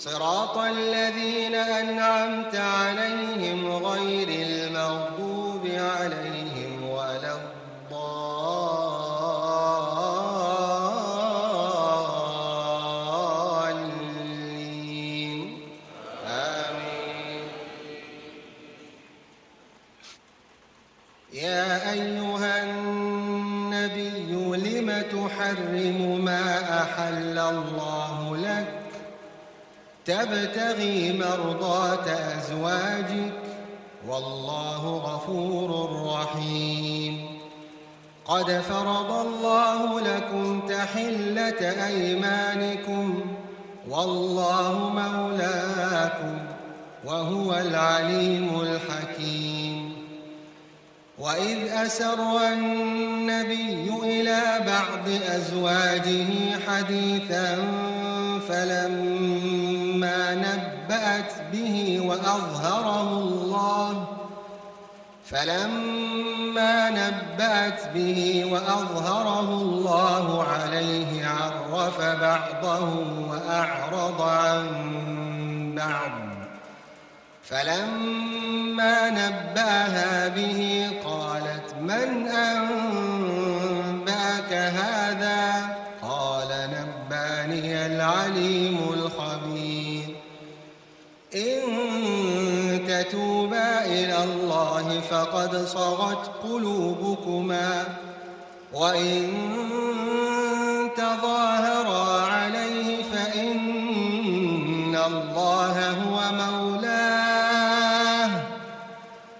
صراط الذين أنعمت عليهم غير المغضوب عليهم ولا الضالين. آمين. يا أيها النبي لم تحرم ما أحل الله تبتغي مرضات أزواجك والله غفور رحيم. قد فرض الله لكم تحلة أيمانكم والله مولاكم وهو العليم الحكيم. وإذ أسر النبي إلى بعض أزواجه حديثا فلما نبأت به وأظهره الله فلما نبأت به وأظهره الله عليه عرف بعضه وأعرض عن بعض. فلما نبأها به قالت من أنبأك هذا؟ قال نباني العليم الخبير. إن تتوبا إلى الله فقد صغت قلوبكما. وإن تظاهرا عليه فإن الله هو مولاه.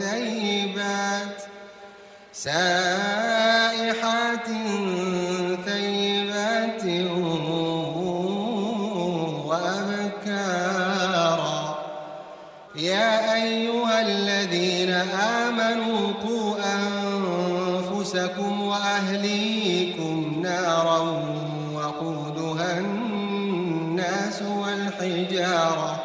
ثيبات سائحات ثيبات وأبكارا. يا أيها الذين آمنوا قوا أنفسكم وأهليكم نارا وقودها الناس والحجارة.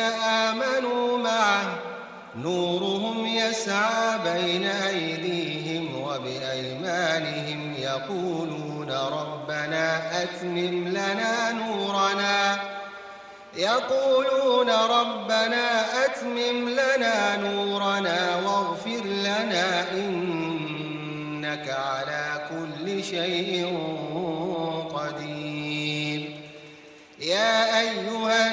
آمنوا معه. نورهم يسعى بين أيديهم وبأيمانهم يقولون ربنا أتمم لنا نورنا. يقولون ربنا أتمم لنا نورنا واغفر لنا إنك على كل شيء قدير. يا أيها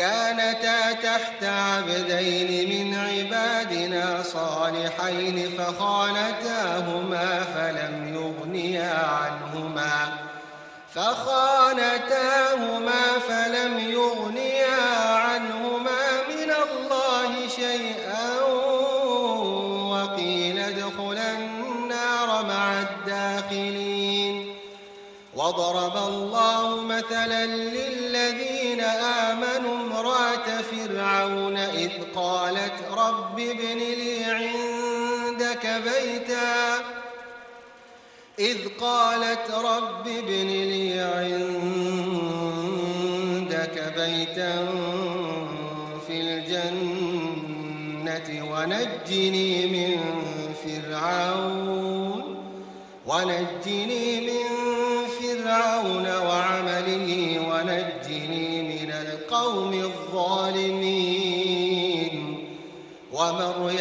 كانتا تحت عبدين من عبادنا صالحين فخانتاهما فلم يغنيا عنهما. فخانتاهما فلم يغنيا عنهما من الله شيئا وقيل ادخلا النار مع الداخلين. وضرب الله مثلا للذين فرعون إذ قالت رب ابن لي عندك بيتا إذ قالت رب ابن لي عندك بيتا في الجنة ونجني من فرعون ونجني من